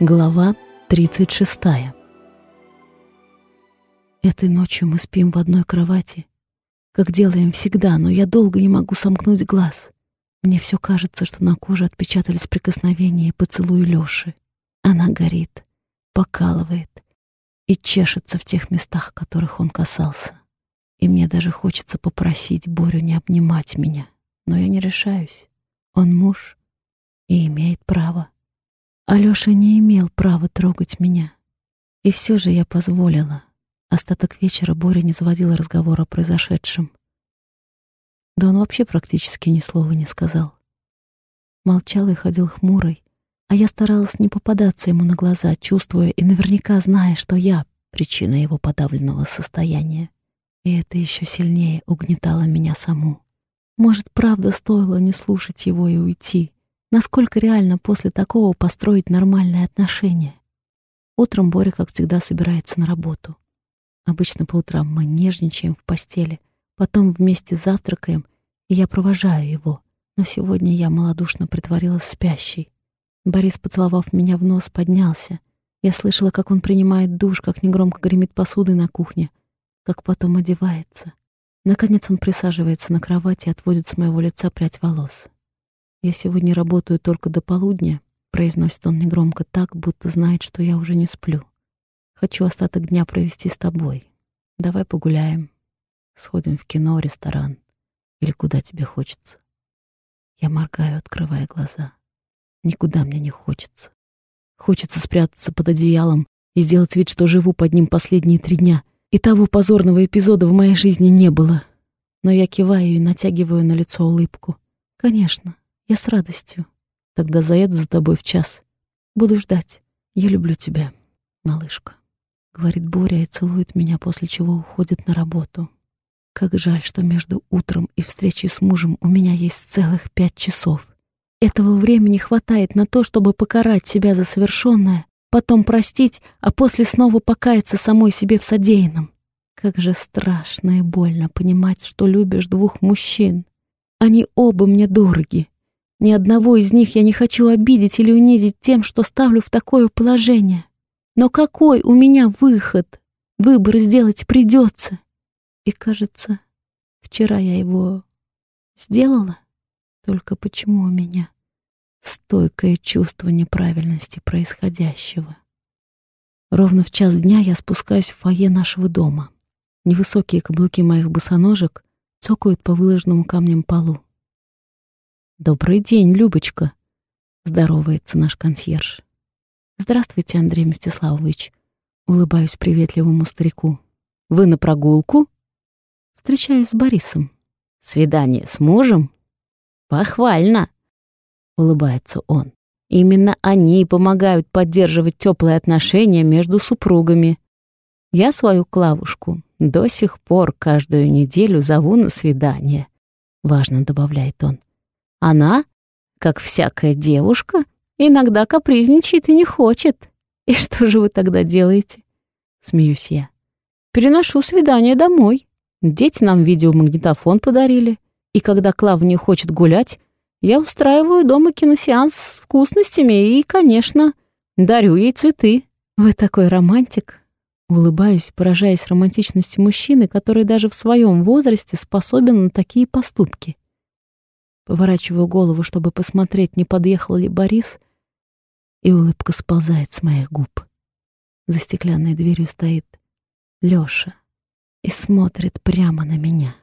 Глава 36 Этой ночью мы спим в одной кровати, как делаем всегда, но я долго не могу сомкнуть глаз. Мне все кажется, что на коже отпечатались прикосновения и поцелуи Лёши. Она горит, покалывает и чешется в тех местах, которых он касался. И мне даже хочется попросить Борю не обнимать меня, но я не решаюсь. Он муж и имеет право. Алёша не имел права трогать меня. И все же я позволила. Остаток вечера Боря не заводил разговора о произошедшем. Да он вообще практически ни слова не сказал. Молчал и ходил хмурый, а я старалась не попадаться ему на глаза, чувствуя и наверняка зная, что я — причина его подавленного состояния. И это еще сильнее угнетало меня саму. Может, правда стоило не слушать его и уйти — Насколько реально после такого построить нормальные отношения? Утром Боря, как всегда, собирается на работу. Обычно по утрам мы нежничаем в постели, потом вместе завтракаем, и я провожаю его. Но сегодня я малодушно притворилась спящей. Борис, поцеловав меня в нос, поднялся. Я слышала, как он принимает душ, как негромко гремит посудой на кухне, как потом одевается. Наконец он присаживается на кровати и отводит с моего лица прядь волос. «Я сегодня работаю только до полудня», — произносит он негромко так, будто знает, что я уже не сплю. «Хочу остаток дня провести с тобой. Давай погуляем, сходим в кино, ресторан или куда тебе хочется». Я моргаю, открывая глаза. Никуда мне не хочется. Хочется спрятаться под одеялом и сделать вид, что живу под ним последние три дня. И того позорного эпизода в моей жизни не было. Но я киваю и натягиваю на лицо улыбку. Конечно, я с радостью. Тогда заеду за тобой в час. Буду ждать. Я люблю тебя, малышка. Говорит Боря и целует меня, после чего уходит на работу. Как жаль, что между утром и встречей с мужем у меня есть целых пять часов. Этого времени хватает на то, чтобы покарать себя за совершенное, потом простить, а после снова покаяться самой себе в содеянном. Как же страшно и больно понимать, что любишь двух мужчин. Они оба мне дороги, ни одного из них я не хочу обидеть или унизить тем, что ставлю в такое положение. Но какой у меня выход? Выбор сделать придется. И, кажется, вчера я его сделала. Только почему у меня стойкое чувство неправильности происходящего? Ровно в час дня я спускаюсь в фойе нашего дома. Невысокие каблуки моих босоножек цокают по выложенному камнем полу. «Добрый день, Любочка!» — здоровается наш консьерж. «Здравствуйте, Андрей Мстиславович!» — улыбаюсь приветливому старику. «Вы на прогулку?» «Встречаюсь с Борисом». «Свидание с мужем?» «Похвально!» — улыбается он. «Именно они помогают поддерживать теплые отношения между супругами. Я свою Клавушку до сих пор каждую неделю зову на свидание», — важно добавляет он. Она, как всякая девушка, иногда капризничает и не хочет. И что же вы тогда делаете? Смеюсь я. Переношу свидание домой. Дети нам видеомагнитофон подарили. И когда Клава не хочет гулять, я устраиваю дома киносеанс с вкусностями и, конечно, дарю ей цветы. Вы такой романтик. Улыбаюсь, поражаясь романтичности мужчины, который даже в своем возрасте способен на такие поступки. Поворачиваю голову, чтобы посмотреть, не подъехал ли Борис, и улыбка сползает с моих губ. За стеклянной дверью стоит Лёша и смотрит прямо на меня.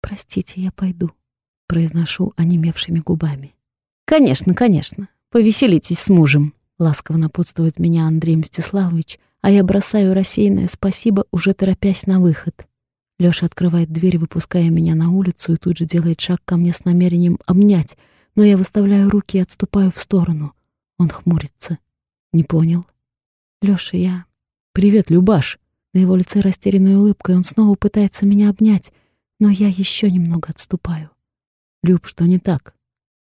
«Простите, я пойду», — произношу онемевшими губами. «Конечно, конечно. Повеселитесь с мужем», — ласково напутствует меня Андрей Мстиславович, а я бросаю рассеянное спасибо, уже торопясь на выход. Лёша открывает дверь, выпуская меня на улицу, и тут же делает шаг ко мне с намерением обнять, но я выставляю руки и отступаю в сторону. Он хмурится. Не понял. Лёша, я... Привет, Любаш. На его лице растерянная улыбка, и он снова пытается меня обнять, но я еще немного отступаю. Люб, что не так?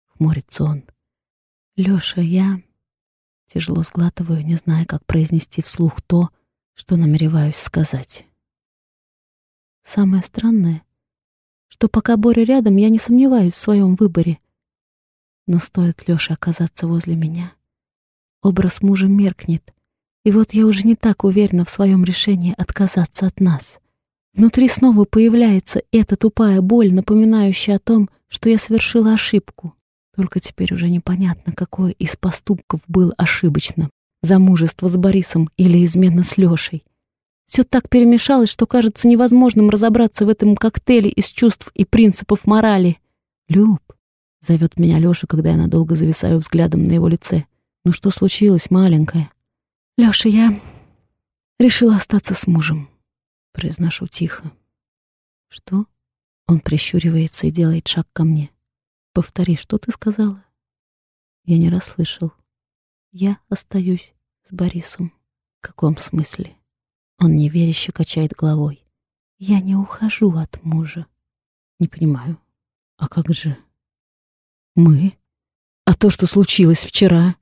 Хмурится он. Лёша, я... Тяжело сглатываю, не зная, как произнести вслух то, что намереваюсь сказать. Самое странное, что пока Боря рядом, я не сомневаюсь в своем выборе. Но стоит Лёше оказаться возле меня, Образ мужа меркнет. И вот я уже не так уверена в своем решении отказаться от нас. Внутри снова появляется эта тупая боль, напоминающая о том, что я совершила ошибку. Только теперь уже непонятно, какое из поступков было ошибочным. Замужество с Борисом или измена с Лешей. Все так перемешалось, что кажется невозможным разобраться в этом коктейле из чувств и принципов морали. «Люб», — зовет меня Леша, когда я надолго зависаю взглядом на его лице. «Ну что случилось, маленькая?» «Леша, я решила остаться с мужем». Произношу тихо. «Что?» Он прищуривается и делает шаг ко мне. «Повтори, что ты сказала?» Я не расслышал. «Я остаюсь с Борисом». «В каком смысле?» Он неверяще качает головой. «Я не ухожу от мужа». «Не понимаю. А как же?» «Мы? А то, что случилось вчера?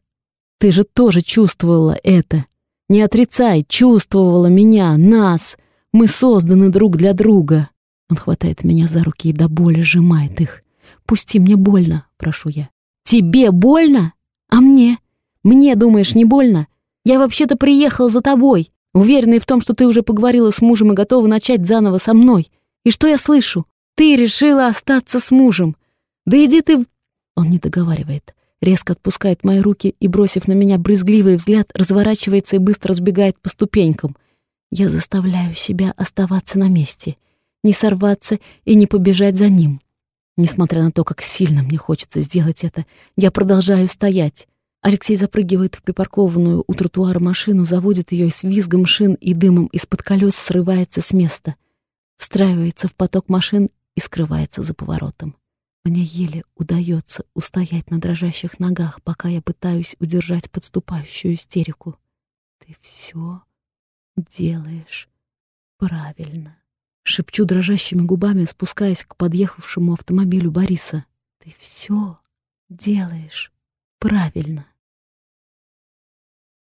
Ты же тоже чувствовала это. Не отрицай, чувствовала меня, нас. Мы созданы друг для друга. Он хватает меня за руки и до боли сжимает их. «Пусти, мне больно», — прошу я. «Тебе больно? А мне? Мне, думаешь, не больно? Я вообще-то приехал за тобой, уверенный в том, что ты уже поговорила с мужем и готова начать заново со мной. И что я слышу? Ты решила остаться с мужем. Да иди ты в...» Он не договаривает. Резко отпускает мои руки и, бросив на меня брезгливый взгляд, разворачивается и быстро сбегает по ступенькам. Я заставляю себя оставаться на месте, не сорваться и не побежать за ним. Несмотря на то, как сильно мне хочется сделать это, я продолжаю стоять. Алексей запрыгивает в припаркованную у тротуара машину, заводит ее с визгом шин и дымом из-под колес срывается с места, встраивается в поток машин и скрывается за поворотом. Мне еле удается устоять на дрожащих ногах, пока я пытаюсь удержать подступающую истерику. Ты все делаешь правильно. Шепчу дрожащими губами, спускаясь к подъехавшему автомобилю Бориса. Ты все делаешь правильно.